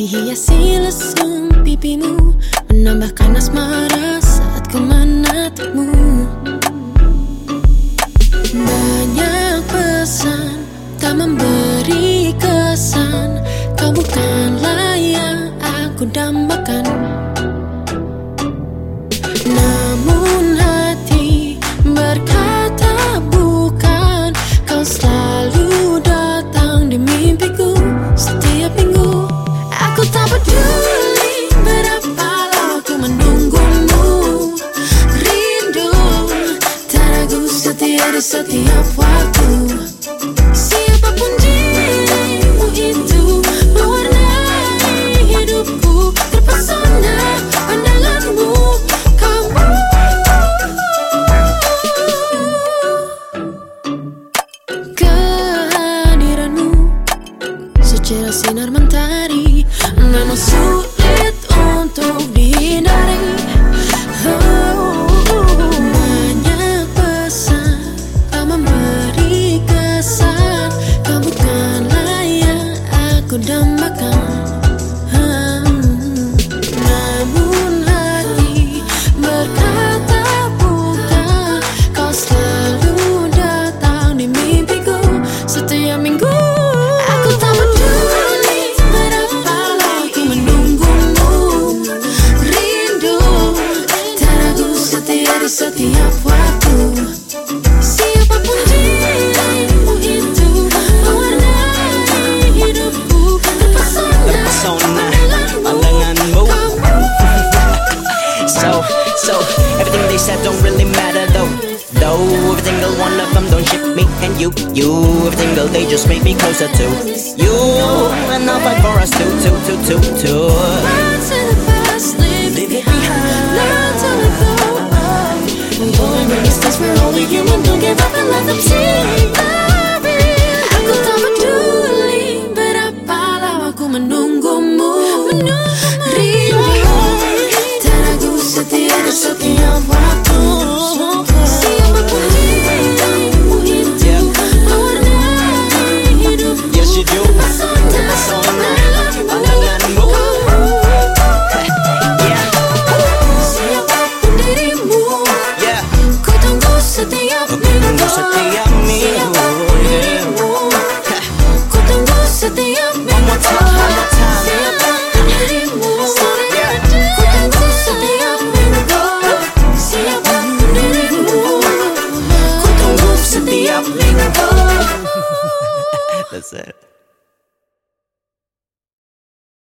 Menghiasi lesung pipimu Menambahkan asmara saat ku menatapmu. Banyak pesan tak memberi kesan Kau bukanlah yang aku dambakan setiap waktu. Siapa pun dirimu itu mewarnai hidupku Terpesona pandanganmu. Kamu Kehadiranmu secara sinar mentari sulit aku dambakan. Hmm. Namun hati berkata bukan Kau selalu datang di mimpiku setiap minggu. Aku tak peduli berapa lama ku menunggumu. Rindu tak ragu setia di setiap waktu So, everything they said don't really matter though. Though every single one of them don't ship me and you, you. Every single day just make me closer to you. And I'll fight for us too, too, too, too, too. Run to the past, leave it behind. Learn to let go. Going the distance, we're only human. Don't give up and let them see. Time. Siapa pun dirimu Yeah. Ku tunggu setiap minggu Siapa pun dirimu Ku tunggu setiap minggu That's it.